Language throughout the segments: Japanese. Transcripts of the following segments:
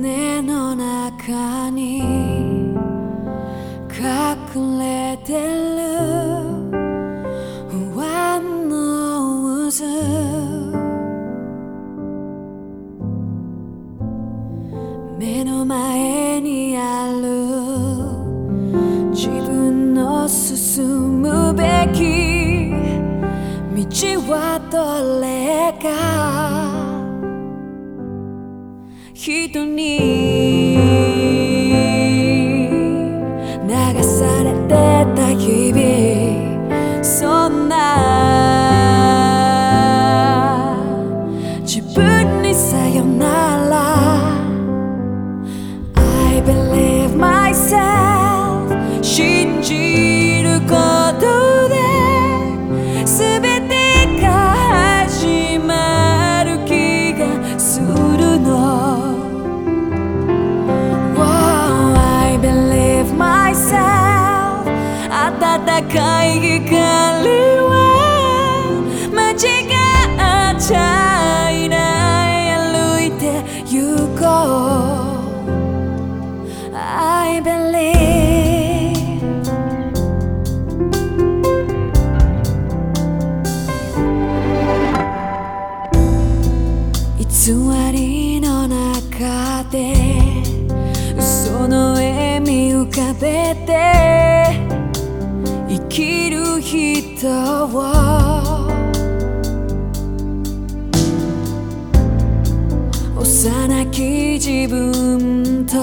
胸の中に隠れてる不安の渦。目の前にある自分の進むべき道はどれか。人に流されてた日々そんな自分にさよなら I believe myself 暖かい光は間違っちゃいない歩いて行こう I believe 偽りの中で嘘の笑み浮かべて。幼き自分と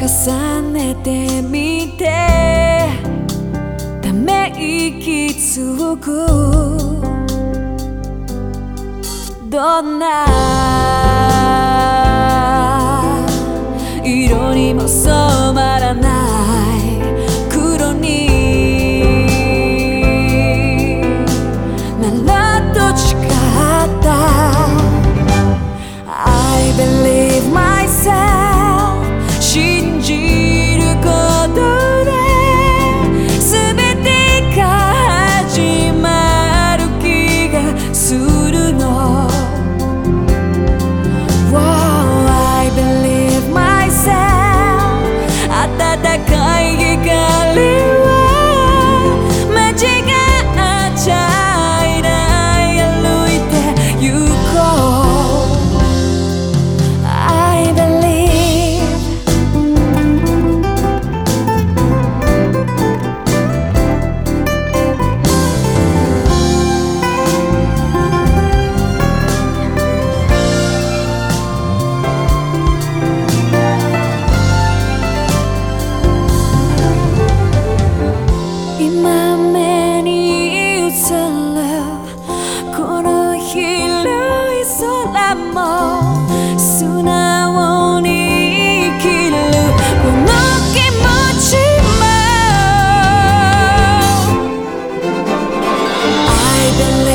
重ねてみてため息つくどんな believe